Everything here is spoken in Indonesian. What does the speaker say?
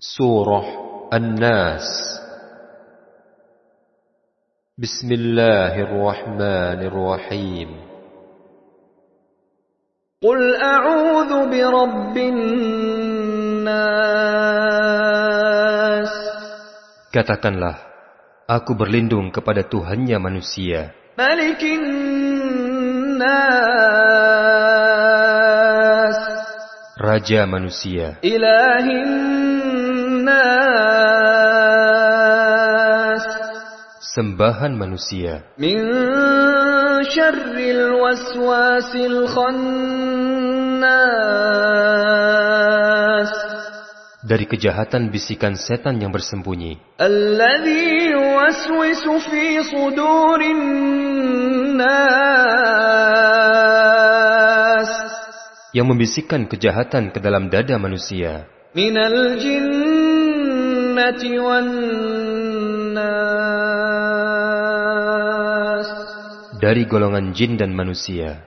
Surah An-Nas Bismillahirrahmanirrahim قل أعوذ برب الناس Katakanlah, aku berlindung kepada Tuhannya manusia, ملك الناس Raja manusia, إله nas Sembahan manusia Min syarril waswasil khannas dari kejahatan bisikan setan yang bersembunyi. Yang membisikkan kejahatan ke dalam dada manusia. Minal jinn الجنة والناس dari golongan jin dan manusia.